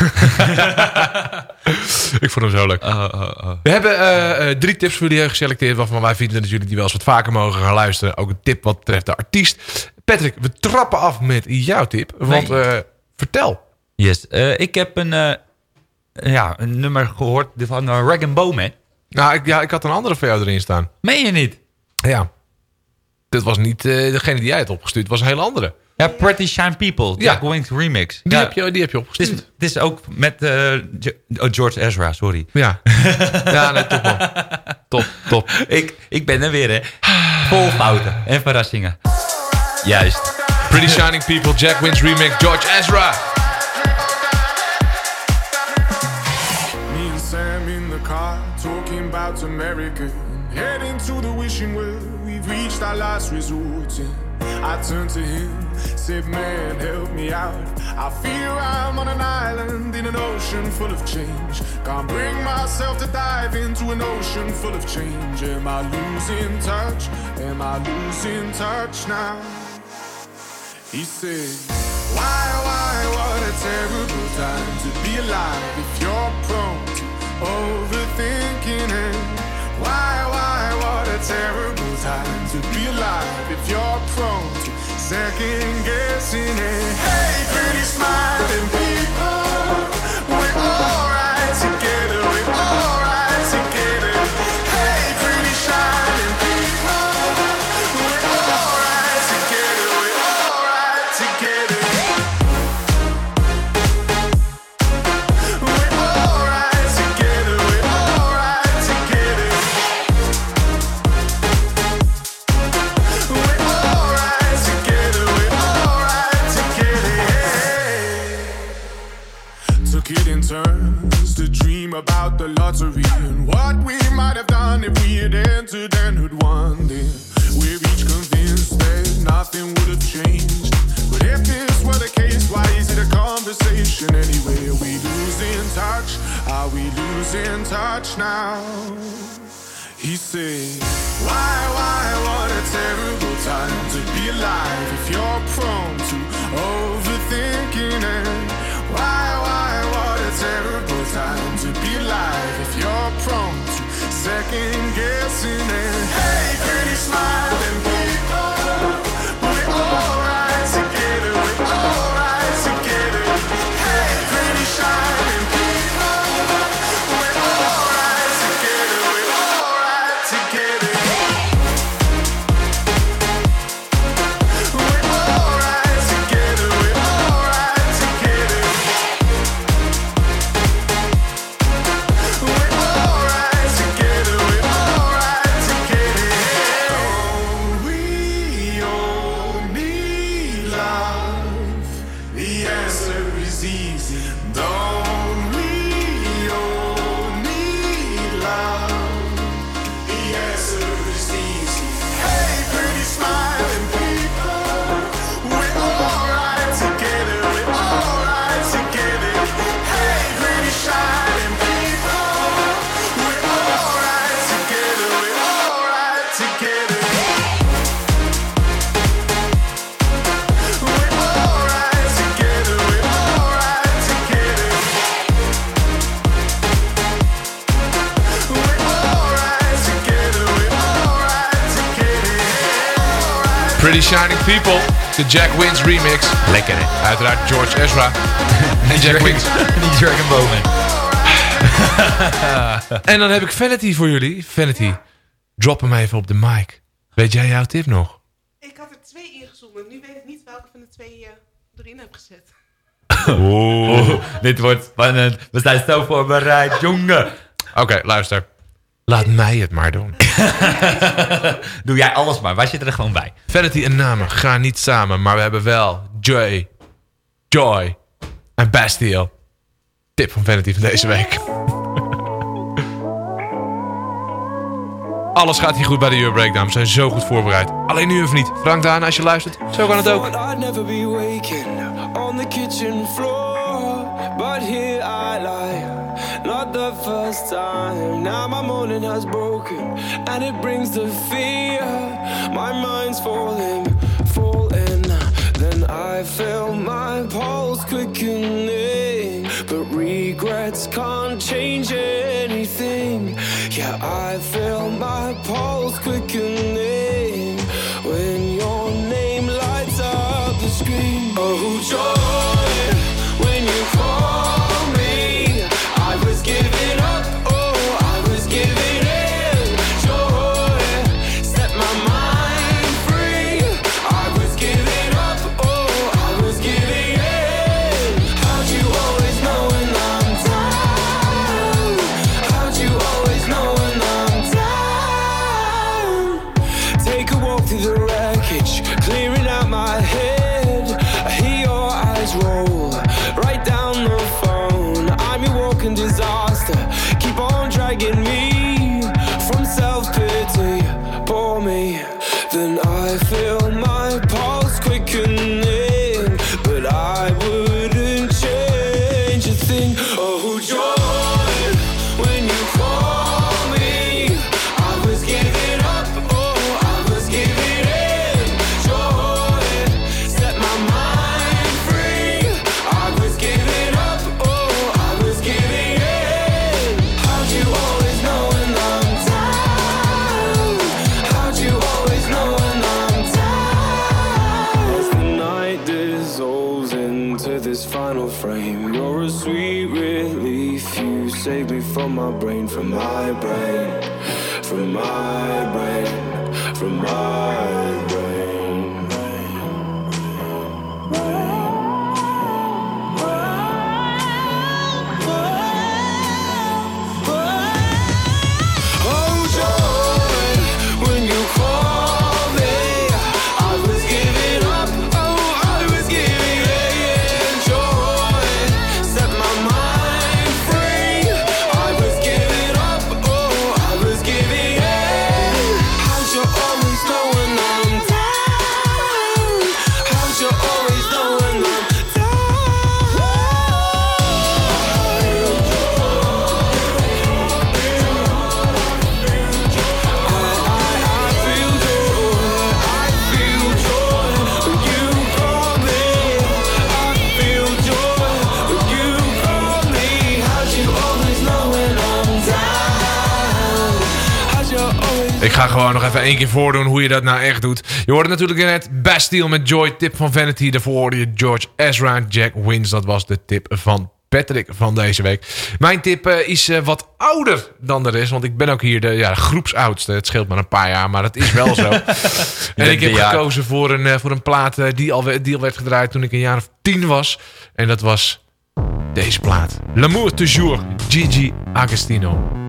ik vond hem zo leuk. Oh, oh, oh. We hebben eh, eh, drie tips voor jullie geselecteerd... waarvan wij vinden dat jullie die wel eens wat vaker mogen gaan luisteren. Ook een tip wat betreft de artiest. Patrick, we trappen af met jouw tip. Want Nee. eh, vertel. Yes. eh, ik heb een, eh, ja, een nummer gehoord van uh, Rag Bowman. Nou, ik, ja, ik had een andere voor jou erin staan. Meen je niet? Ja. Dit was niet eh, degene die jij had opgestuurd. Het was een hele andere. Ja, Pretty Shine People. Ja. Jack Wings remix. Die, ja, heb, je, die heb je het, is, opgestuurd. het is ook met eh, Jo- oh, George Ezra, sorry. Ja. ja, nee, top man. Top, top. Ik, ik ben er weer, hè. Vol fouten en verrassingen. Juist. Pretty Shining People, Jack Wins remix, George Ezra. Me and Sam in the car, talking about America. Heading to the wishing well, we've reached our last resort. I turned to him, said, Man, help me out. I fear I'm on an island in an ocean full of change. Can't bring myself to dive into an ocean full of change. Am I losing touch? Am I losing touch now? He said, Why, why, what a terrible time to be alive if you're prone to overthinking it. Why, why, what a terrible time to be alive if you're prone to second guessing it. Hey, pretty smiling people, now? He said, Shining People, de Jack Wins remix. Lekker, hè? Uiteraard George Ezra en Jack Wins. Die Dragon Bowman. En dan heb ik Vanity voor jullie. Vanity, drop hem even op de mic. Weet jij jouw tip nog? Ik had er twee ingezonden. Nu weet ik niet welke van de twee je erin heb gezet. Oeh, dit wordt spannend. We zijn zo voorbereid, jongen. Oké, luister. Laat mij het maar doen. Doe jij alles maar. Wij zitten er gewoon bij. Vanity en namen gaan niet samen, maar we hebben wel Joy, Joy en Bastille. Tip van Vanity van deze week. Alles gaat hier goed bij de Euro Breakdown. We zijn zo goed voorbereid. Alleen nu even niet. Frank Daan, als je luistert, zo kan het ook. I'd never be waking on the kitchen floor, but here I lie. not the first time. Now my morning has broken, and it brings the fear. My mind's falling, falling. Then I feel my pulse quickening, but regrets can't change anything. Yeah, I feel my pulse quickening when your name lights up the screen. Oh, joy. ga gewoon nog even één keer voordoen hoe je dat nou echt doet. Je hoorde natuurlijk net Bastille met Joy, tip van Vanity. Daarvoor hoorde je George Ezra, Jack Wins. Dat was de tip van Patrick van deze week. Mijn tip eh, is eh, wat ouder dan de rest. Want ik ben ook hier de ja, groepsoudste. Het scheelt maar een paar jaar, maar dat is wel zo. en ik heb gekozen voor een, eh, voor een plaat die alweer die al werd gedraaid toen ik een jaar of tien was. En dat was deze plaat. L'amour toujours, Gigi Agostino.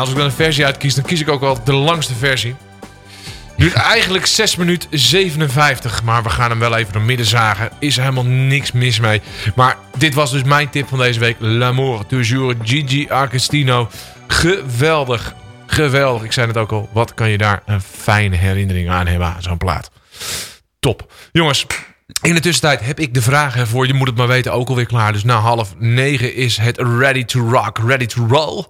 Als ik dan een versie uitkies, dan kies ik ook wel de langste versie. Duurt eigenlijk 6 minuten 57, maar we gaan hem wel even door midden zagen. Is er helemaal niks mis mee. Maar dit was dus mijn tip van deze week. L'amour toujours, Gigi Agostino. Geweldig, geweldig. Ik zei het ook al, wat kan je daar een fijne herinnering aan hebben aan zo'n plaat. Top. Jongens, in de tussentijd heb ik de vragen voor je moet het maar weten ook alweer klaar. Dus na half negen is het ready to rock, ready to roll.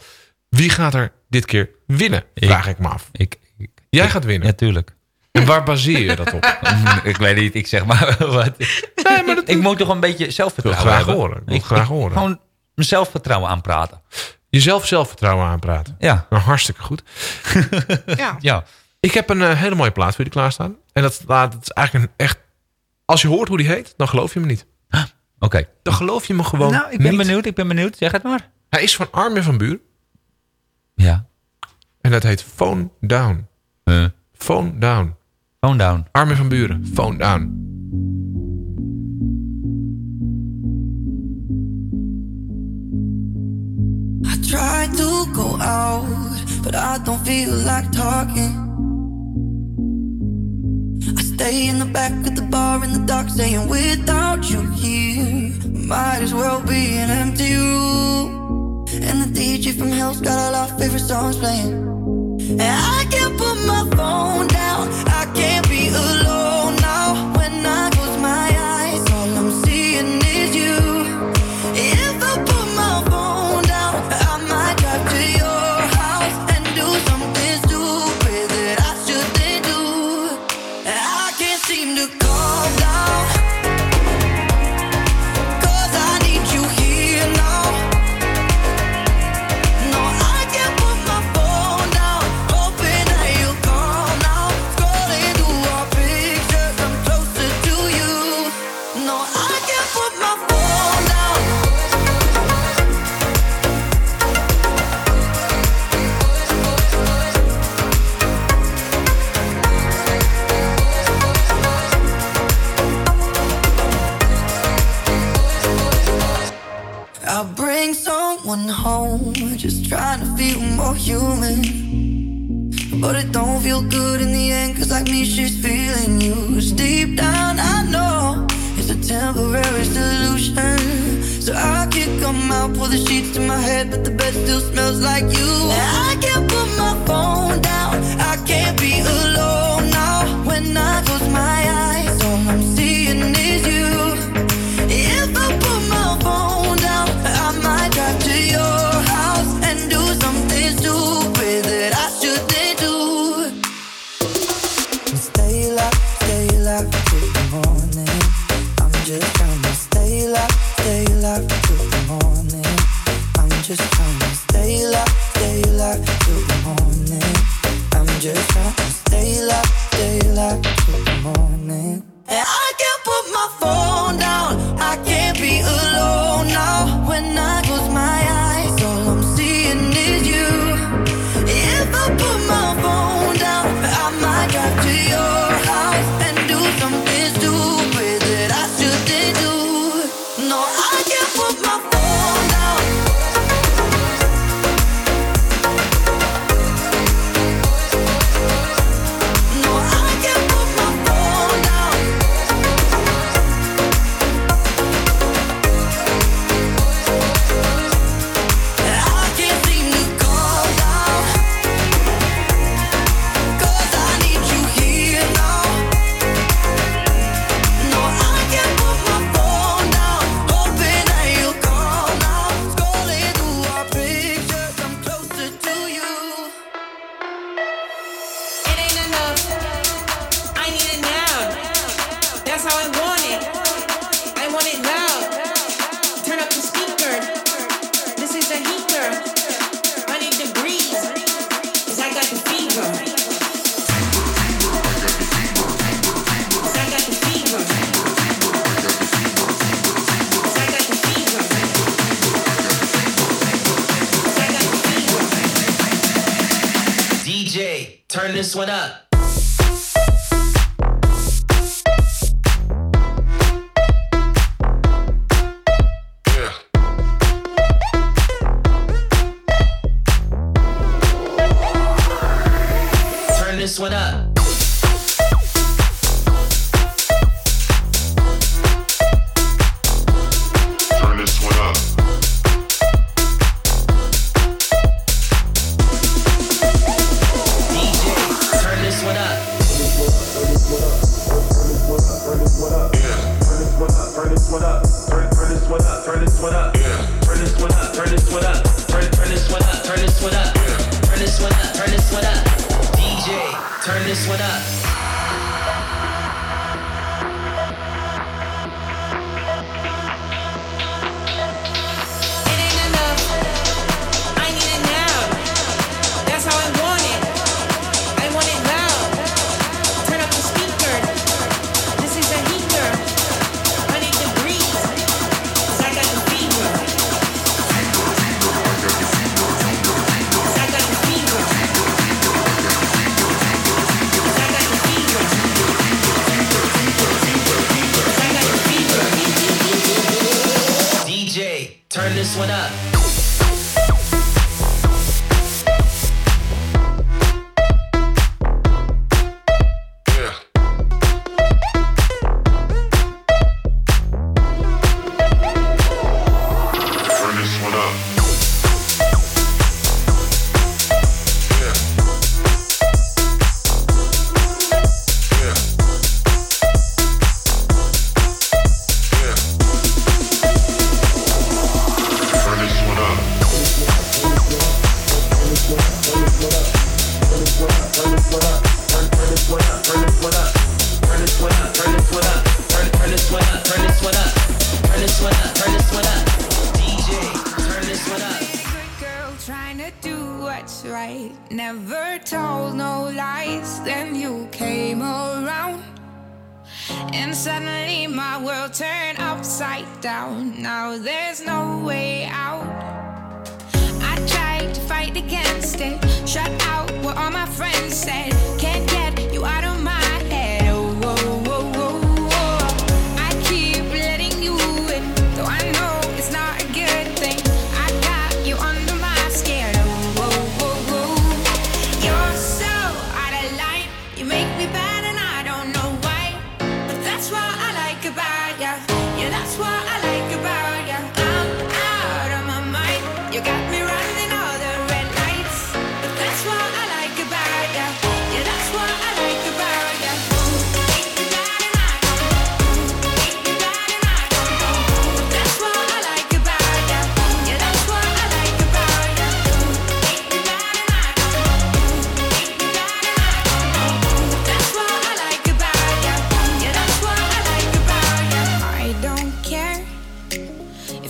Wie gaat er dit keer winnen? Vraag ik me af. Ik, ik, Jij gaat winnen. ja, tuurlijk. En waar baseer je dat op? ik weet niet, ik zeg maar wat. Nee, maar dat Ik moet toch een beetje Ik wil zelfvertrouwen graag hebben. horen. Ik wil graag horen. Gewoon mijn zelfvertrouwen aanpraten. Jezelf zelfvertrouwen aanpraten. Ja, Nou, hartstikke goed. Ja. ja. Ik heb een eh, hele mooie plaat voor jullie klaarstaan. En dat, dat is eigenlijk een echt... Als je hoort hoe die heet, dan geloof je me niet. Oké. Dan geloof je me gewoon Nou, ik ben niet. benieuwd, ik ben benieuwd. Zeg het maar. Hij is van Armin van Buren. Ja. En dat heet Phone Down. Uh, Phone Down. phone down. Armin van Buren. Phone Down. I try to go out, but I don't feel like talking. I stay in the back of the bar in the dark, saying without you here, might as well be an empty room. And the DJ from hell's got all our favorite songs playing. And I can't put my phone down, I can't be alone don't feel good in the end, cause like me, she's feeling. 'Cause deep down, I know it's a temporary solution. So I can come out, pull the sheets to my head, but the bed still smells like you. And I can't put my phone Turn this one up. Turn this one up.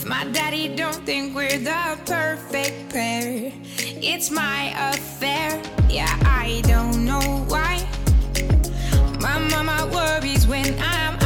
If my daddy don't think we're the perfect pair, it's my affair. Yeah, I don't know why. My mama worries when I'm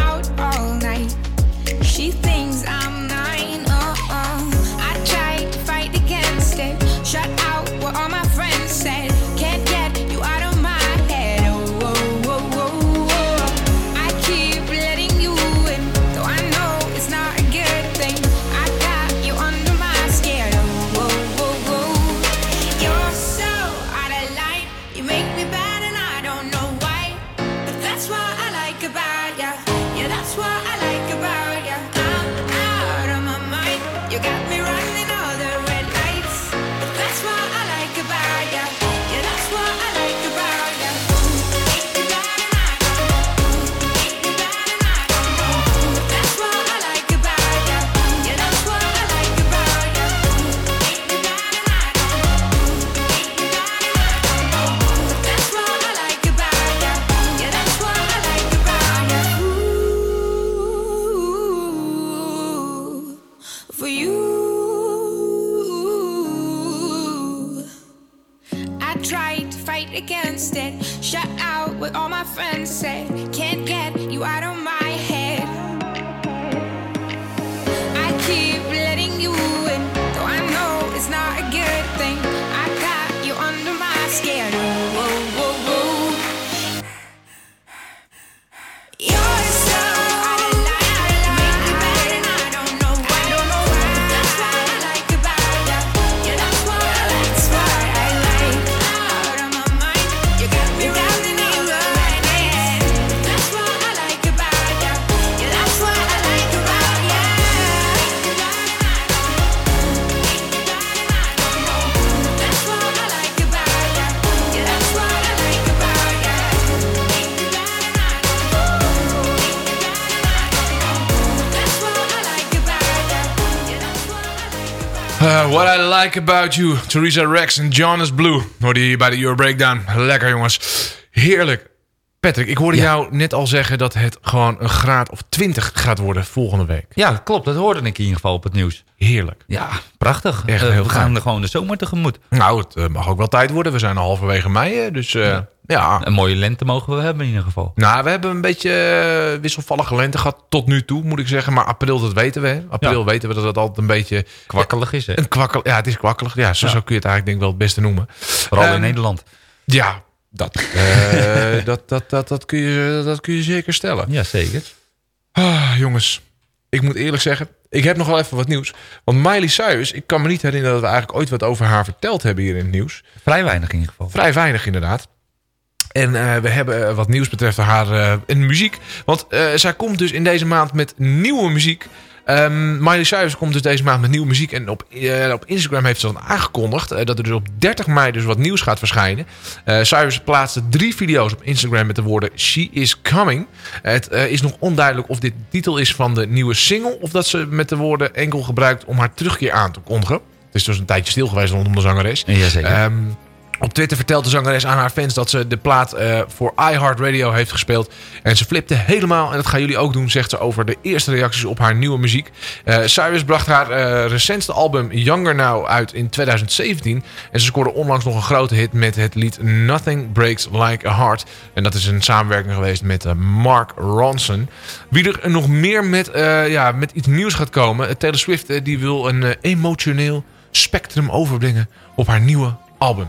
like about you, Theresa Rex en Jonas Blue. Je hier bij de Euro Breakdown. Lekker jongens. Heerlijk. Patrick, ik hoorde Ja. jou net al zeggen dat het gewoon een graad of 20 gaat worden volgende week. Ja, klopt. Dat hoorde ik in ieder geval op het nieuws. Heerlijk. Ja, prachtig. Echt Eh, heel we gaan er gewoon de zomer tegemoet. Nou, het eh, mag ook wel tijd worden. We zijn al halverwege mei, dus eh, ja. Een mooie lente mogen we hebben in ieder geval. Nou, we hebben een beetje wisselvallige lente gehad tot nu toe, moet ik zeggen. Maar april, dat weten we. Hè. April Ja. weten we dat het altijd een beetje... Kwakkelig is, hè? Een kwakkel, ja, het is kwakkelig. Ja, zo, zo kun je het eigenlijk denk ik wel het beste noemen. Vooral in Ehm, Nederland. Ja, dat, eh, dat, dat, dat, dat, kun je, dat kun je zeker stellen. Ja, zeker. Ah, jongens, ik moet eerlijk zeggen, ik heb nog wel even wat nieuws. Want Miley Cyrus, ik kan me niet herinneren dat we eigenlijk ooit wat over haar verteld hebben hier in het nieuws. Vrij weinig in ieder geval. Vrij weinig inderdaad. En eh, we hebben eh, wat nieuws betreft haar in muziek. Want zij komt dus in deze maand met nieuwe muziek. Ehm Miley Cyrus komt dus deze maand met nieuwe muziek. En op, eh, op Instagram heeft ze dan aangekondigd eh, dat er dus op 30 mei dus wat nieuws gaat verschijnen. Eh, Cyrus plaatste drie video's op Instagram met de woorden She is coming. Het is nog onduidelijk of dit de titel is van de nieuwe single. Of dat ze met de woorden enkel gebruikt om haar terugkeer aan te kondigen. Het is dus een tijdje stil geweest rondom de zangeres. Jazeker. Ehm, op Twitter vertelt de zangeres aan haar fans dat ze de plaat eh, voor iHeartRadio heeft gespeeld. En ze flipte helemaal, en dat gaan jullie ook doen, zegt ze over de eerste reacties op haar nieuwe muziek. Eh, Cyrus bracht haar eh, recentste album Younger Now uit in 2017. En ze scoorde onlangs nog een grote hit met het lied Nothing Breaks Like a Heart. En dat is een samenwerking geweest met Mark Ronson. Wie er nog meer met, ja, met iets nieuws gaat komen. Taylor Swift die wil een emotioneel spectrum overbrengen op haar nieuwe album.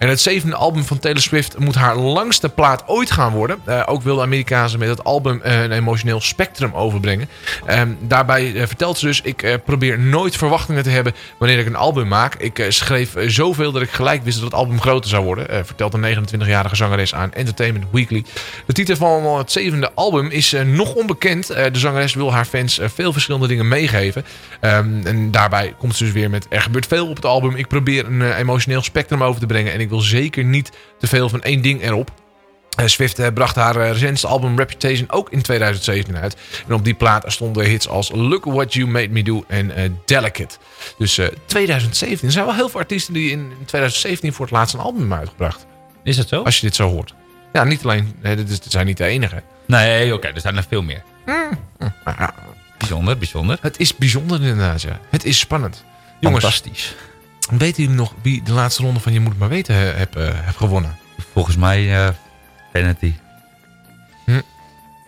En het zevende album van Taylor Swift moet haar langste plaat ooit gaan worden. Eh, ook wil de Amerikaanse met het album eh, een emotioneel spectrum overbrengen. Ehm, daarbij eh, vertelt ze dus, ik probeer nooit verwachtingen te hebben wanneer ik een album maak. Ik schreef zoveel dat ik gelijk wist dat het album groter zou worden. vertelt een 29-jarige zangeres aan Entertainment Weekly. De titel van het zevende album is nog onbekend. De zangeres wil haar fans veel verschillende dingen meegeven. Ehm, en daarbij komt ze dus weer met er gebeurt veel op het album. Ik probeer een emotioneel spectrum over te brengen. En ik wil zeker niet te veel van één ding erop. Eh, Swift eh, bracht haar eh, recentste album Reputation ook in 2017 uit. En op die plaat stonden hits als Look What You Made Me Do en Delicate. Dus eh, 2017. Er zijn wel heel veel artiesten die in 2017 voor het laatst een album hebben uitgebracht. Is dat zo? Als je dit zo hoort. Ja, niet alleen. Dit, dit zijn niet de enige. Nee, oké, er zijn er veel meer. Mm. Bijzonder, bijzonder. Het is bijzonder inderdaad, ja. Het is spannend. Jongens, Fantastisch. Weten jullie nog wie de laatste ronde van Je Moet Maar Weten he- heb, eh, heb gewonnen? Volgens mij eh Vanity.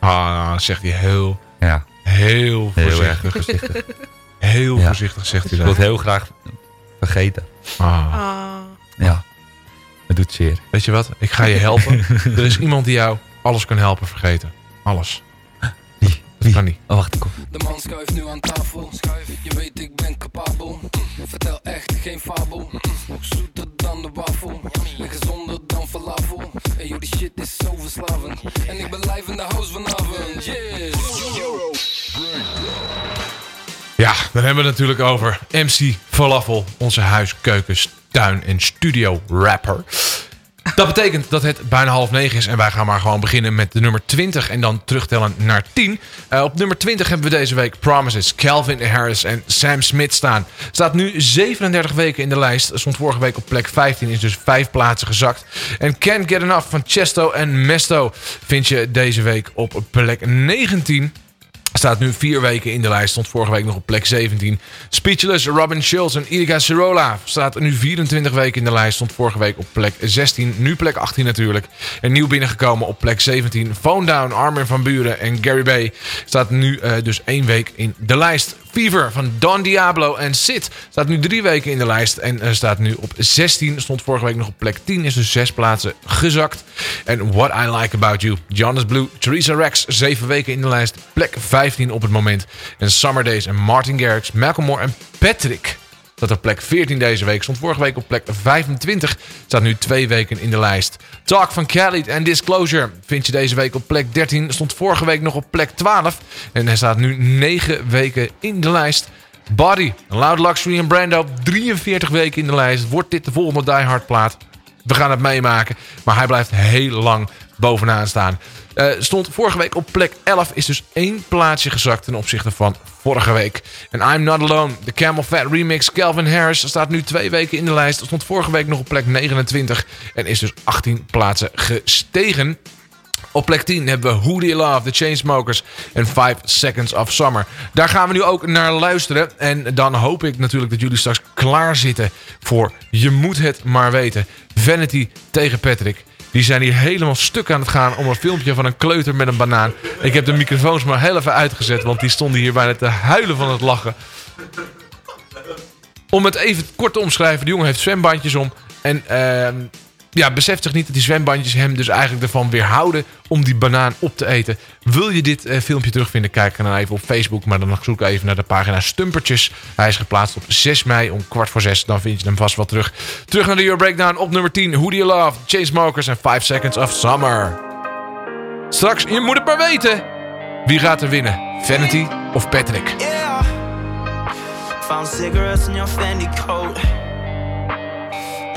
Ah, zegt hij heel, Ja, heel heel voorzichtig. erg voorzichtig. Heel Ja. voorzichtig zegt hij Ik wil het dat. heel graag vergeten. Ah. Ah. Ja, het doet zeer. Weet je wat? Ik ga je helpen. er is iemand die jou alles kan helpen vergeten. Alles. Wie? Kan niet. Oh, wacht, ik kom. De man schuift nu aan tafel. Schuif. Je weet ik ben capabel. Vertel echt geen fabel. Zoeter dan de wafel. En gezonder dan falafel. En joh, die shit is zo verslavend. En ik ben live in de house vanavond. Yes. Ja, dan hebben we het natuurlijk over MC Falafel. Onze huis, keukens, tuin en studio rapper. Dat betekent dat het bijna half negen is. En wij gaan maar gewoon beginnen met de nummer 20. En dan terugtellen naar 10. Eh, op nummer 20 hebben we deze week Promises, Calvin Harris en Sam Smith staan. Staat nu 37 weken in de lijst. Stond vorige week op plek 15. Is dus vijf plaatsen gezakt. En Can't Get Enough van Chesto en Mesto vind je deze week op plek 19. Staat nu vier weken in de lijst. Stond vorige week nog op plek 17. Speechless, Robin Schulz en Ilika Sirola. Staat nu 24 weken in de lijst. Stond vorige week op plek 16. Nu plek 18 natuurlijk. En nieuw binnengekomen op plek 17. Phone Down, Armin van Buren en Gary Bay. Staat nu eh, dus één week in de lijst. Fever van Don Diablo en Sid. Staat nu drie weken in de lijst. En eh, staat nu op 16. Stond vorige week nog op plek 10. Is dus zes plaatsen gezakt. En What I Like About You. Jonas Blue, Theresa Rex. Zeven weken in de lijst. Plek 15 op het moment. En Summer Days en Martin Garrix, Malcolm Moore en Patrick. Dat op plek 14 deze week. Stond vorige week op plek 25. Staat nu twee weken in de lijst. Talk van Khalid en Disclosure vind je deze week op plek 13. Stond vorige week nog op plek 12. En hij staat nu 9 weken in de lijst. Body, Loud Luxury en Brando. 43 weken in de lijst. Wordt dit de volgende Die Hard plaat? We gaan het meemaken. Maar hij blijft heel lang bovenaan staan. Eh, stond vorige week op plek 11. Is dus één plaatsje gezakt ten opzichte van vorige week. En I'm Not Alone, de Camel Fat remix. Calvin Harris staat nu twee weken in de lijst. Stond vorige week nog op plek 29. En is dus 18 plaatsen gestegen. Op plek 10 hebben we Who Do You Love, The Chainsmokers en 5 Seconds of Summer. Daar gaan we nu ook naar luisteren. En dan hoop ik natuurlijk dat jullie straks klaar zitten voor Je Moet Het Maar Weten. Vanity tegen Patrick. Die zijn hier helemaal stuk aan het gaan om een filmpje van een kleuter met een banaan. Ik heb de microfoons maar heel even uitgezet, want die stonden hier bijna te huilen van het lachen. Om het even kort te omschrijven, de jongen heeft zwembandjes om. En ehm, ja, beseft zich niet dat die zwembandjes hem dus eigenlijk ervan weerhouden om die banaan op te eten. Wil je dit eh, filmpje terugvinden? Kijk dan even op Facebook. Maar dan zoek even naar de pagina Stumpertjes. Hij is geplaatst op 6 mei om kwart voor 6. Dan vind je hem vast wel terug. Terug naar de Euro Breakdown op nummer 10. Who Do You Love? Chainsmokers en 5 Seconds of Summer. Straks, je moet het maar weten. Wie gaat er winnen? Vanity of Patrick? Yeah. Cigarettes in your Fendi coat.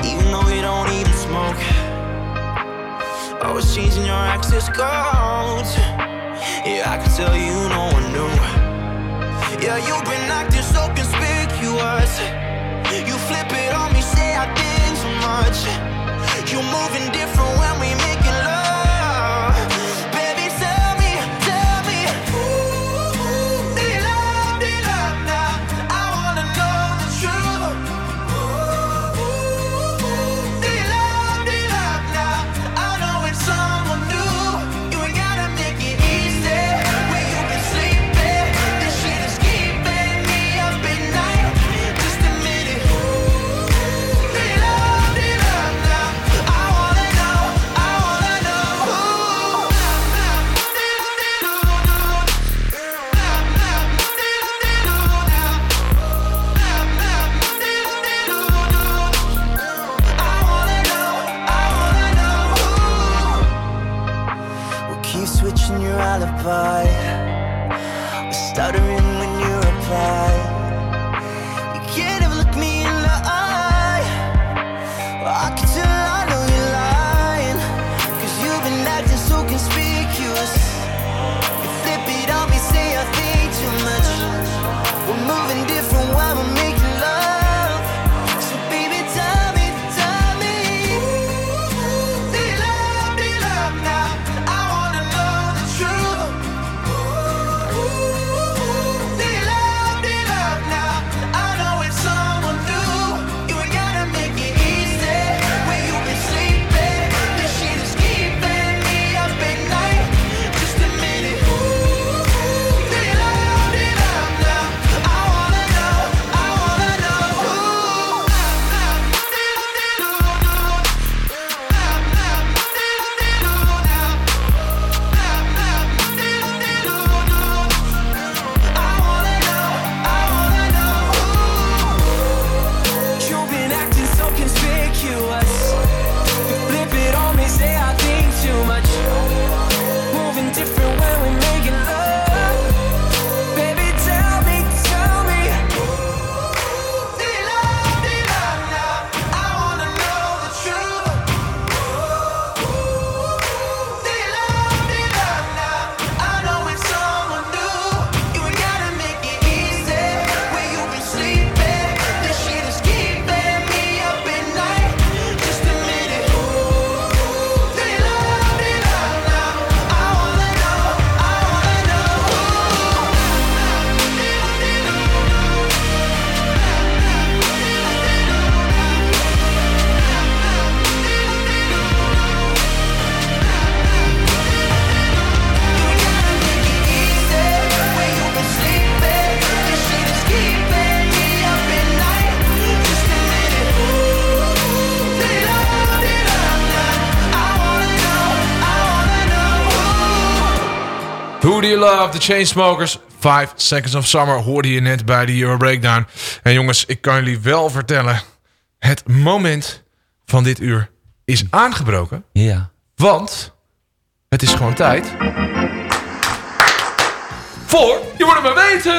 Even you don't even smoke. Always changing your access codes. Yeah, I can tell you no one knew. Yeah, you've been acting so conspicuous. You flip it on me, say I did too much. You're moving different when Love, The Chainsmokers, 5 Seconds of Summer hoorde je net bij de Euro Breakdown. En jongens, ik kan jullie wel vertellen, het moment van dit uur is aangebroken. Ja. Want het is gewoon tijd voor Je moet het maar weten!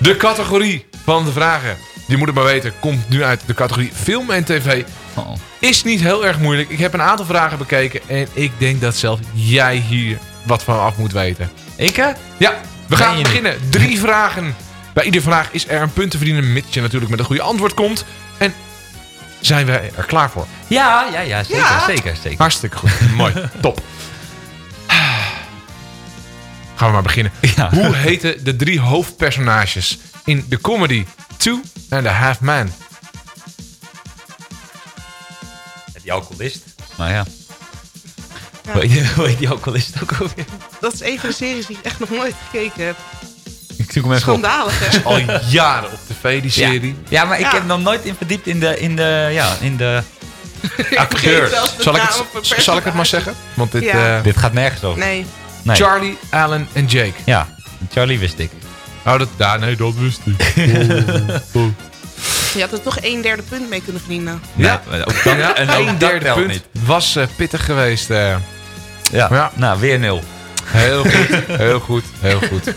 De categorie van de vragen. Die moet het maar weten, komt nu uit de categorie film en tv. Oh. Is niet heel erg moeilijk. Ik heb een aantal vragen bekeken en ik denk dat zelfs jij hier wat van af moet weten. Ik hè? Ja, we gaan beginnen. Drie vragen. Bij iedere vraag is er een punt te verdienen, mits je natuurlijk met een goede antwoord komt. En zijn we er klaar voor? Ja, ja, ja, zeker, Ja. zeker, zeker. Hartstikke goed. Mooi. Top. Gaan we maar beginnen. Ja. Hoe heten de drie hoofdpersonages in de comedy Two and a Half Man? Die alcoholist. Nou ja. Ja. Hoe heet- die alcoholist ook alweer? Dat is een van de series die ik echt nog nooit gekeken heb. Ik zoek hem even op. Schandalig, hè? Al jaren op tv, die serie. Ja, maar ik Ja. heb nog nooit in verdiept in de, in de, ja, in de acteurs. de Zal ik, het, zal ik het maar zeggen? Want dit... Ja. eh, Dit gaat nergens over. Nee. Nee. Charlie, Alan en Jake. Ja, Charlie wist ik. Oh, dat, ja, nee, dat wist ik. Je had er toch een derde punt mee kunnen verdienen. Ja. Nee, ook dan, Ja, en een ook derde punt niet. was eh, pittig geweest. eh. Ja. Ja. nou weer nul. heel goed, heel goed, heel goed.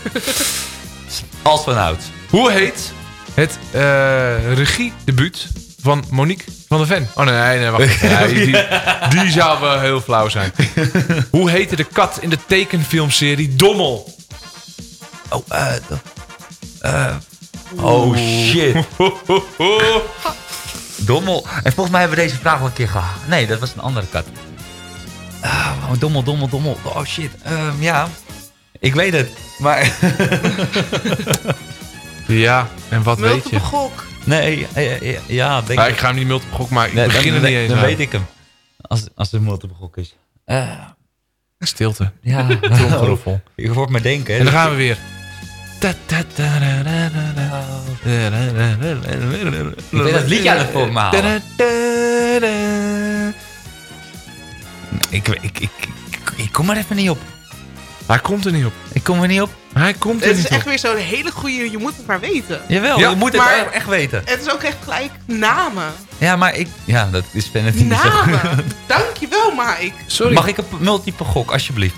Als vanouds. Hoe heet het eh regiedebuut van Monique van der Ven? Oh nee, nee, nee wacht even. Nee, die, die zou wel heel flauw zijn. Hoe heette de kat in de tekenfilmserie Dommel? Oh, eh... eh, oh shit. Dommel. En volgens mij hebben we deze vraag al een keer gehad. Nee, dat was een andere kat. Ah, oh, dommel, dommel, dommel. Oh shit. Ehm, ja. Ik weet het. Maar... Ja, en wat weet je? Multiple gok. nee, ja, denk Ja, ik. ik ga hem niet multiple gok maken. Ik Nee, begin dan, er niet eens Dan aan. weet ik hem. Als, als het multiple gok is. Eh, Stilte. ja. Tromgeroffel. Je hoort me denken. hè. En dan gaan we weer. Ik weet dat liedje aan het voor me halen. Ik, ik, ik, ik, ik kom er even niet op. Hij komt er niet op. Ik kom er niet op. Hij komt er Het is niet echt op. weer zo'n hele goede, je moet het maar weten. Jawel, Ja, je moet het maar- echt- echt weten. Het is ook echt gelijk namen. Ja, maar ik... Ja, dat is niet. Namen. Dankjewel, Mike. Sorry. Mag ik een multiple gok, alsjeblieft?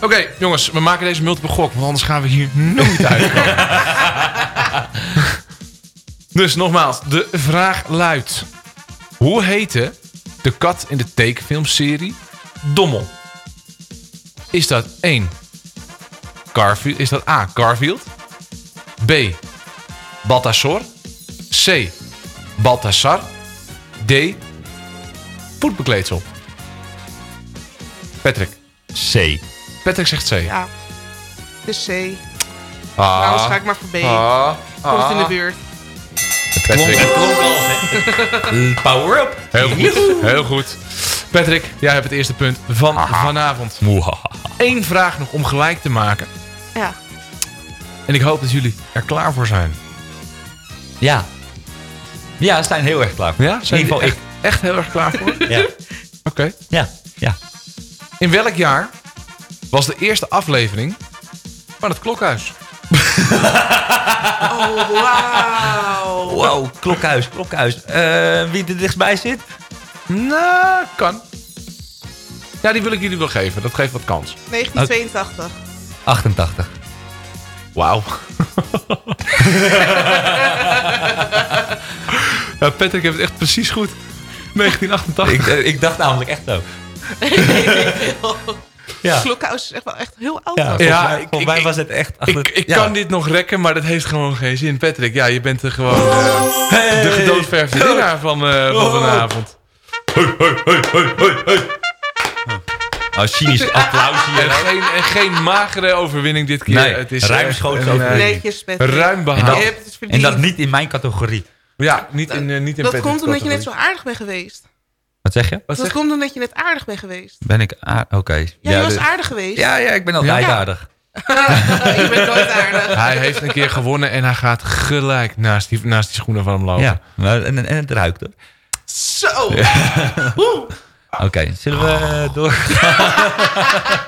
Oké, jongens, we maken deze multiple gok, want anders gaan we hier nooit uitkomen. dus nogmaals, de vraag luidt: Hoe heette de kat in de tekenfilmserie Dommel? Is dat 1. Garfield? Is dat A. Garfield? B. Baltasar? C. Baltasar? D. Voetbekleedsel? Patrick. C. Patrick zegt C. Ja. Het is C. Ah. Anders ga ik maar voor B. Ah. Komt in de buurt. Het klonk, het klonk al, hè. Power up. Heel goed, heel goed. Patrick, jij hebt het eerste punt van vanavond. Eén vraag nog om gelijk te maken. Ja. En ik hoop dat jullie er klaar voor zijn. Ja. Ja, ze zijn heel erg klaar. Ja? In Zijn ieder geval ik. echt, echt heel erg klaar voor? Ja. Oké. Ja. Ja. In welk jaar was de eerste aflevering van het Klokhuis? Oh, wauw. Wow, klokhuis, klokhuis. Eh, wie er dichtstbij zit? Nou, kan. Ja, die wil ik jullie wel geven. Dat geeft wat kans. 1982. 88. Wauw. ja, Patrick heeft het echt precies goed. 1988. Ik, eh, ik dacht namelijk echt zo. Ja. Klokhuis is echt wel echt heel oud. Ja, volgens Ja, mij, ik- volgens ik- mij ik- was het echt... Ik, ik ja. kan dit nog rekken, maar dat heeft gewoon geen zin. Patrick, ja, je bent er gewoon eh, de gedoodverfde winnaar van, eh, van vanavond. Oh, cynisch applaus hier. En geen, en geen magere overwinning dit keer. Nee, het is ruimschoots eh, overwinning. Ruim En behaald. dat, en dat niet in mijn categorie. Ja, niet in, eh, niet in Dat Patrick's komt omdat je net zo aardig bent geweest. Wat zeg je? Wat Dat zeg- komt omdat je net aardig bent geweest. Ben ik... Oké. Ja, je was de- aardig geweest. Ja, ja, ik ben altijd Ja. aardig. je bent nooit aardig. Hij heeft een keer gewonnen en hij gaat gelijk naast die, naast die schoenen van hem lopen. Ja, maar- en, en het ruikt hoor. Zo. Oké, zullen we oh. doorgaan?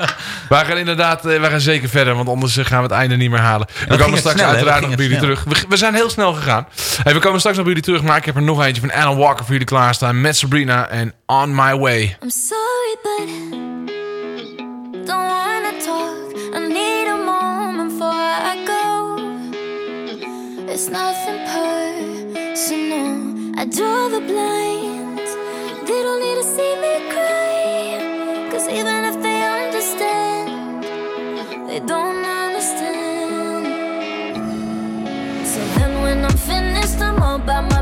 Wij gaan inderdaad, eh, wij gaan zeker verder, want anders eh, gaan we het einde niet meer halen. We, we komen straks uiteraard nog bij jullie terug. We, zijn heel snel gegaan. Hey, we komen straks nog bij jullie terug, maar ik heb er nog eentje van Alan Walker voor jullie klaarstaan met Sabrina en On My Way. I'm sorry, but don't wanna talk. I need a moment before I go. It's nothing personal. I draw the blind. They don't need to see me cry. Even if they understand, they don't understand. So then when I'm finished, I'm all by my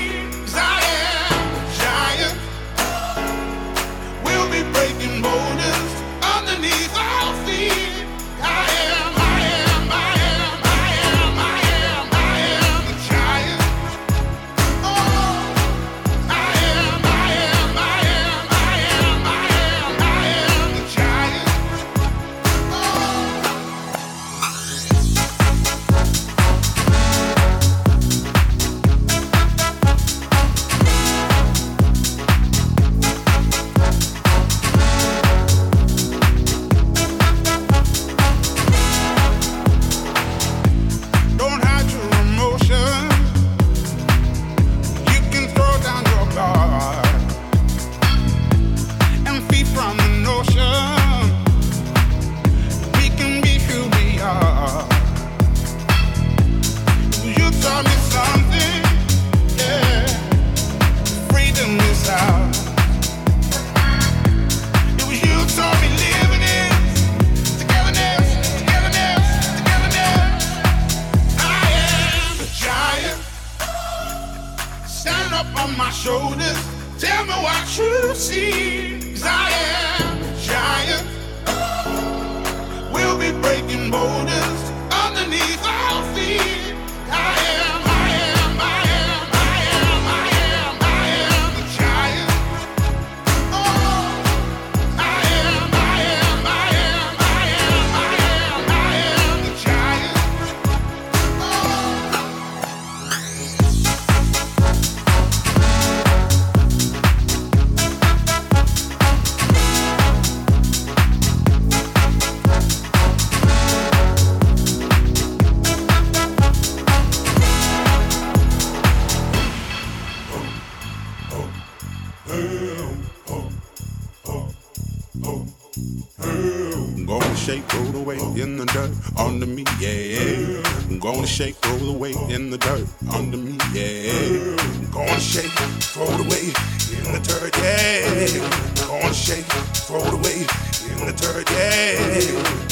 Gonna shake, throw roll away in the dirt under me, yeah. Gonna shake, throw it away in the dirt, yeah. Gonna shake, throw it away in the dirt, yeah.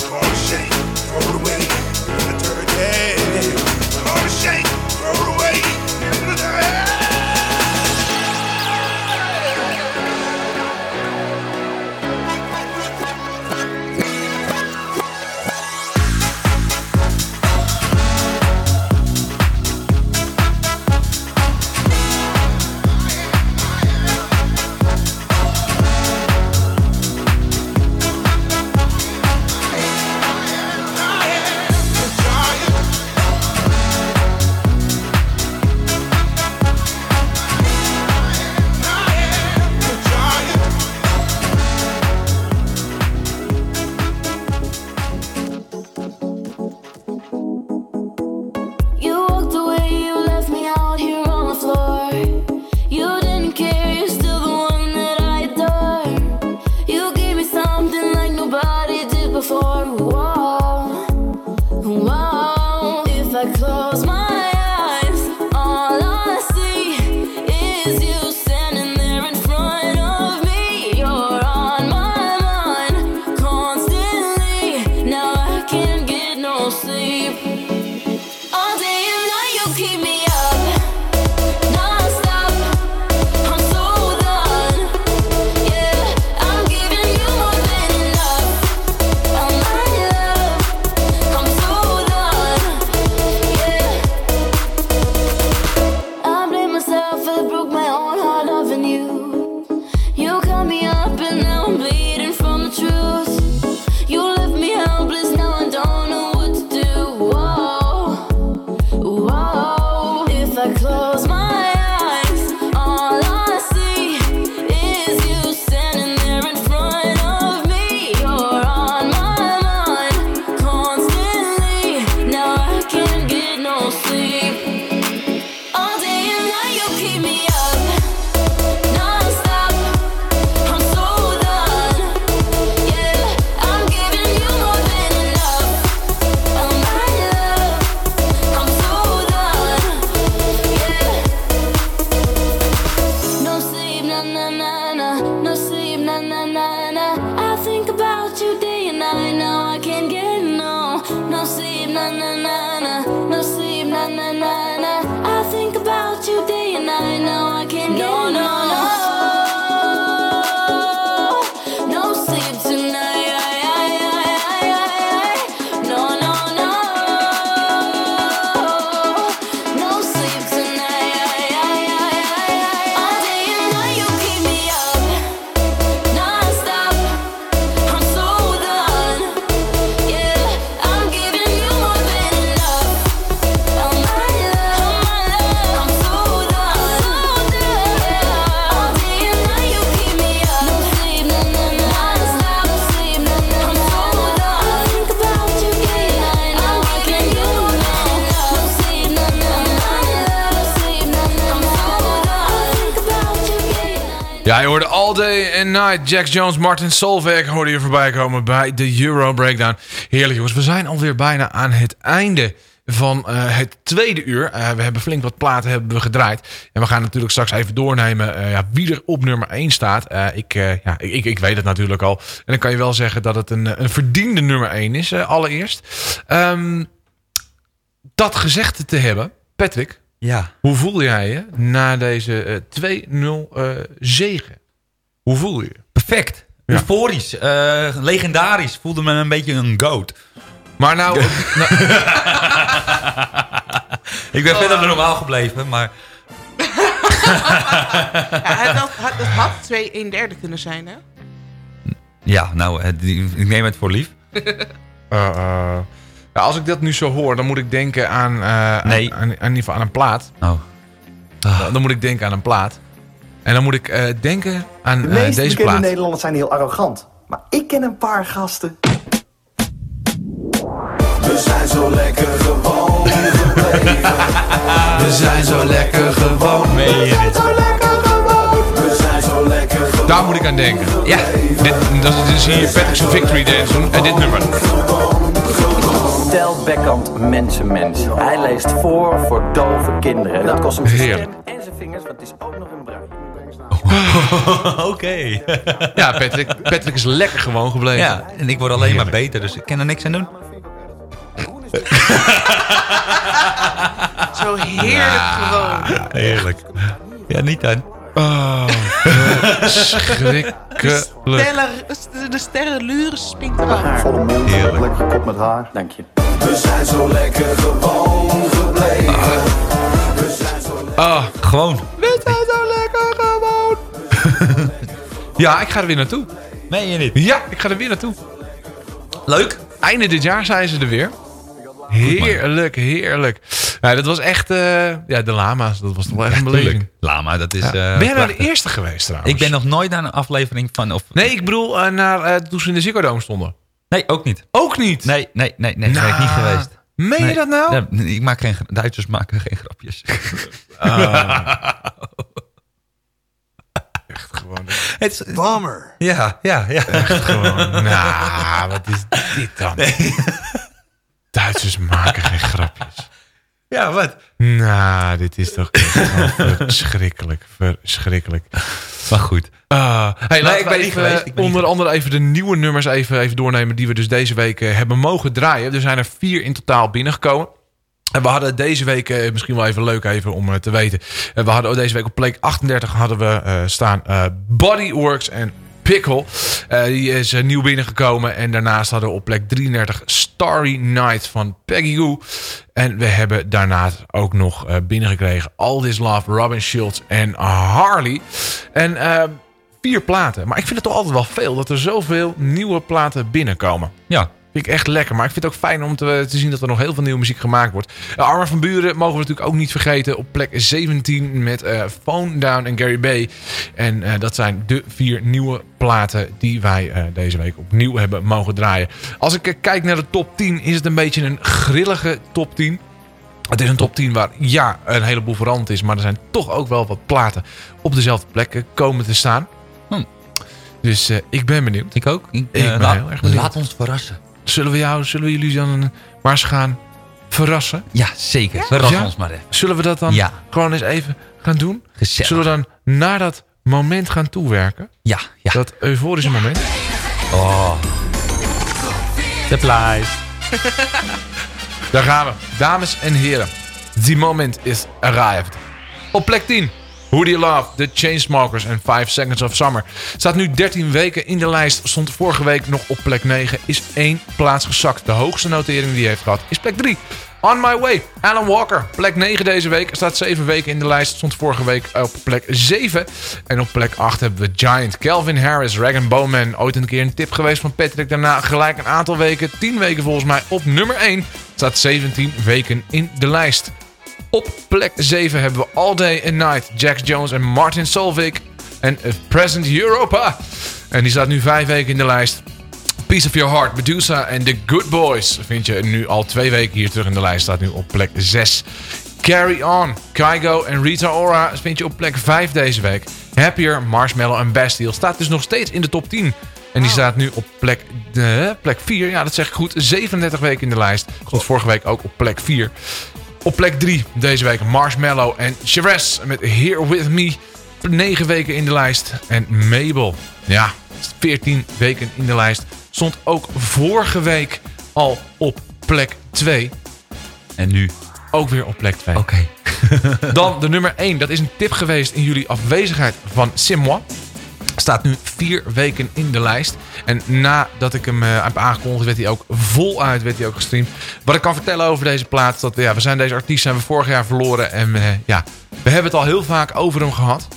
Gonna shake, throw it away in the dirt, yeah. Gonna shake, throw it away Ja, je hoorde All Day and Night. Jack Jones, Martin Solveig hoorde je voorbij komen bij de Euro Breakdown. Heerlijk jongens, we zijn alweer bijna aan het einde van eh, het tweede uur. Eh, we hebben flink wat platen hebben we gedraaid. En we gaan natuurlijk straks even doornemen eh, ja, wie er op nummer 1 staat. Ik, ja, ik, ik, weet het natuurlijk al. En dan kan je wel zeggen dat het een, een verdiende nummer 1 is, allereerst. Ehm, dat gezegd te hebben, Patrick. Ja. Hoe voel jij je na deze eh, 2-0 eh, zegen? Hoe voel je je? Perfect. Euforisch. eh, legendarisch. Voelde me een beetje een goat. Maar nou... ik ben verder normaal gebleven, maar... Ja, het, had, het- had 2 1 derde kunnen zijn, hè? Ja, nou, het- ik neem het voor lief. Eh, ja, als ik dat nu zo hoor, dan moet ik denken aan, eh, Nee. aan, aan, in ieder geval aan een plaat. Oh. Dan, dan moet ik denken aan een plaat. En dan moet ik eh, denken aan De eh, meeste deze plaat. Nederlanders zijn heel arrogant. Maar ik ken een paar gasten. We zijn zo lekker gewoon gebleven. We zijn zo lekker gewoon. Meen je dit? We zijn zo lekker gewoon. Daar moet ik aan denken. Ja. Dit, dan zie je Patrick's Victory Dance doen. En dit nummer. Tel Beckhand Mensenmens. Hij leest voor voor dove kinderen. Dat kost hem zijn stem en zijn vingers, want het is ook nog een bruin. Oké. Ja, Patrick, Patrick is lekker gewoon gebleven. Ja, en ik word alleen maar beter, dus ik kan er niks aan doen. Zo heerlijk gewoon. Heerlijk. Ja, niet dan. Oh, verschrikkelijk. Sterren, de sterren luren spinkt eraf. Volle mond, lekker gekop met haar. Dank je. We zijn zo lekker gewoon gebleven. We zijn zo lekker. Ah, Gewoon. we zijn zo lekker gewoon. ja, ik ga er weer naartoe. Meen je niet? Ja, ik ga er weer naartoe. Leuk. Einde dit jaar zijn ze er weer. Heerlijk, heerlijk. Ja, dat was echt... eh, ja, de lama's, dat was toch wel echt een beleving. Lama, dat is... Ja. eh, ben jij nou de eerste geweest trouwens? Ik ben nog nooit naar een aflevering van... Of, Nee, ik bedoel eh, naar, eh, toen ze in de Ziggo Dome stonden. Nee, ook niet. Ook niet? Nee, nee, nee, nee, daar ben ik niet Nou, geweest. Meen je dat nou? Nee, ik maak geen, Duitsers maken geen grapjes. Echt gewoon... Het is, Bummer. ja, ja, ja. Echt gewoon... nou, wat is dit dan? Duitsers maken geen grapjes. Ja, wat? Nou, dit is toch verschrikkelijk. Verschrikkelijk. Maar goed. Ah, hey, ik ben even, geweest, ik ben onder andere even de nieuwe nummers even, even doornemen... die we dus deze week eh, hebben mogen draaien. Er zijn er vier in totaal binnengekomen. En we hadden deze week, eh, misschien wel even leuk even om eh, te weten... we hadden deze week op plek 38 hadden we eh, staan Bodyworks en Pickle. Eh, die is eh, nieuw binnengekomen. En daarnaast hadden we op plek 33 Starry Night van Peggy Goo. En we hebben daarnaast ook nog eh, binnengekregen All This Love, Robin Schultz en Harley. En vier platen. Maar ik vind het toch altijd wel veel dat er zoveel nieuwe platen binnenkomen. Ja. Vind ik echt lekker. Maar ik vind het ook fijn om te, te zien dat er nog heel veel nieuwe muziek gemaakt wordt. Uh, Armin van Buren mogen we natuurlijk ook niet vergeten. Op plek 17 met eh, Phone Down en Gary Bay. En eh, dat zijn de vier nieuwe platen die wij eh, deze week opnieuw hebben mogen draaien. Als ik eh, kijk naar de top 10 is het een beetje een grillige top 10. Het is een top 10 waar ja, een heleboel veranderd is. Maar er zijn toch ook wel wat platen op dezelfde plekken komen te staan. Hm. Dus eh, ik ben benieuwd. Ik ook. Ik, Ik eh, ben laat- heel erg benieuwd. Laat ons verrassen. Zullen we jou, zullen we jullie dan een- maar eens gaan verrassen? Ja, zeker. Verras Ja? ons maar even. Zullen we dat dan Ja. gewoon eens even gaan doen? Gezellig. Zullen we dan naar dat moment gaan toewerken? Ja, ja. Dat euforische moment? Oh. Surprise. Daar gaan we. Dames en heren. The moment is arrived. Op plek 10. Who Do You Love, The Chainsmokers en 5 Seconds of Summer. Staat nu 13 weken in de lijst. Stond vorige week nog op plek 9. Is één plaats gezakt. De hoogste notering die hij heeft gehad is plek 3. On My Way, Alan Walker. Plek 9 deze week. Staat 7 weken in de lijst. Stond vorige week op plek 7. En op plek 8 hebben we Giant. Calvin Harris, Rag Bowman. Ooit een keer een tip geweest van Patrick. Daarna gelijk een aantal weken. 10 weken volgens mij op nummer 1. Staat 17 weken in de lijst. Op plek 7 hebben we All Day and Night, Jax Jones en Martin Solveig. En Present Europa. En die staat nu 5 weken in de lijst. Piece of Your Heart, Medusa en The Good Boys vind je nu al twee weken hier terug in de lijst. Staat nu op plek 6. Carry On, Kygo en Rita Ora vind je op plek 5 deze week. Happier, Marshmallow en Bastille staat dus nog steeds in de top 10. En die staat nu op plek, de, plek 4. Ja, dat zeg ik goed. 37 weken in de lijst. Stond vorige week ook op plek 4. Op plek 3 deze week Marshmallow en Shrez met Here With Me. 9 weken in de lijst. En Mabel, ja, 14 weken in de lijst. Stond ook vorige week al op plek 2. En nu? Ook weer op plek 2. Oké. Dan de nummer 1. Dat is een tip geweest in jullie afwezigheid van Simwa. Staat nu vier weken in de lijst. En nadat ik hem eh, heb aangekondigd, werd hij ook voluit werd hij ook gestreamd. Wat ik kan vertellen over deze plaat, dat ja, we zijn deze artiest zijn we vorig jaar verloren. En eh, ja, we hebben het al heel vaak over hem gehad.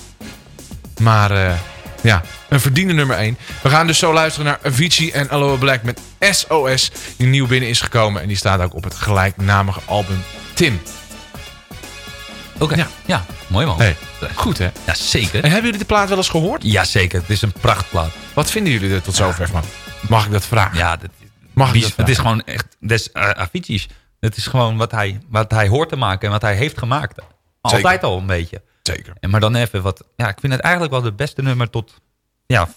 Maar eh, ja, een verdiende nummer 1. We gaan dus zo luisteren naar Avicii en Aloha Black met SOS. Die nieuw binnen is gekomen. En die staat ook op het gelijknamige album Tim. Oké. Ja. ja, mooi man. Hey, goed hè? Ja, zeker. En hebben jullie de plaat wel eens gehoord? Ja, zeker. Het is een prachtplaat. Wat vinden jullie er tot zover van? Mag ik dat vragen? Ja, dat, Mag ik Bies- dat het is gewoon echt des uh, Avicii's. Het is gewoon wat hij, wat hij hoort te maken en wat hij heeft gemaakt. Altijd Zeker. al een beetje. Zeker. En maar dan even wat... Ja, ik vind het eigenlijk wel de beste nummer tot... Ja,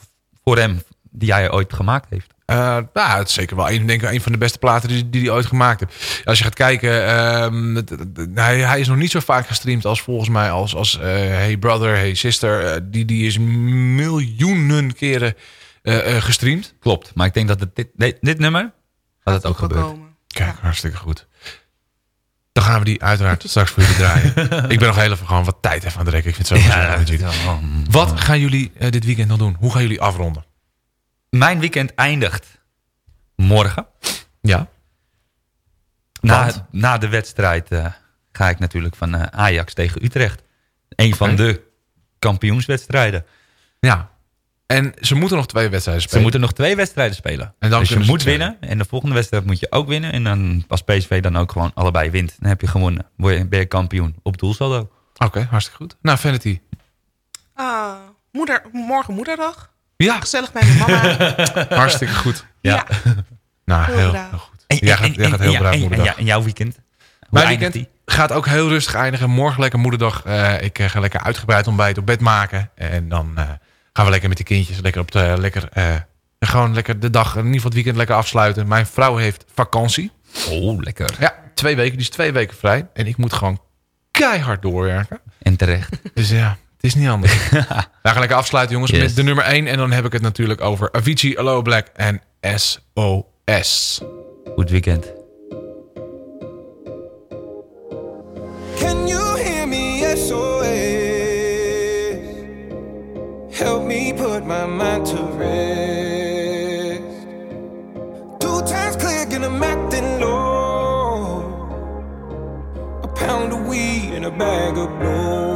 voor hem. die hij ooit gemaakt heeft. Eh, nou, het is zeker wel een, denk ik, een van de beste platen die, die hij ooit gemaakt heeft. Als je gaat kijken, ehm, het- het- het- hij, hij is nog niet zo vaak gestreamd als volgens mij als, als eh, Hey Brother, Hey Sister. Eh, die, die is miljoenen keren eh, eh, gestreamd. Klopt, maar ik denk dat het dit, dit, dit nummer, dat het ook gebeurt. Kijk, hartstikke goed. Dan gaan we die uiteraard straks voor jullie draaien. ik ben nog heel even gewoon wat tijd even aan het rekken. Ik vind het zo Ja, gezellig Wat gaan jullie eh, dit weekend nog doen? Hoe gaan jullie afronden? Mijn weekend eindigt morgen. Ja. Na, na de wedstrijd eh, ga ik natuurlijk van eh, Ajax tegen Utrecht. Een van de kampioenswedstrijden. Ja. En ze moeten nog twee wedstrijden Ze spelen. moeten nog twee wedstrijden spelen. En dan dus je ze moet winnen. En de volgende wedstrijd moet je ook winnen. En dan als PSV dan ook gewoon allebei wint. Dan heb je gewonnen. Word je, ben je kampioen op doelsaldo. Oké, hartstikke goed. Nou, Vanity. Ah, moeder, morgen moederdag. Ja. Gezellig bij mijn mama. Hartstikke goed. Ja. Nou, Heel heel, goed. En, Jij gaat, jij gaat heel ja, braaf en, en, moederdag. ja, en jouw weekend? Hoe Mijn eindigt weekend gaat ook heel rustig eindigen. Morgen lekker moederdag. Eh, ik eh, ga lekker uitgebreid ontbijt op bed maken. En dan eh, gaan we lekker met de kindjes lekker op de... Lekker, eh, gewoon lekker de dag, in ieder geval het weekend lekker afsluiten. Mijn vrouw heeft vakantie. Oh, lekker. Ja, twee weken. Die is twee weken vrij. En ik moet gewoon keihard doorwerken. En terecht. Dus ja, is niet anders. we gaan lekker afsluiten, jongens, Yes. met de nummer 1. En dan heb ik het natuurlijk over Avicii, Allo Black en SOS. Goed weekend. Can you hear me? SOS. Help me put my mind to rest. Two times click and I'm acting low. A pound of weed and a bag of blow.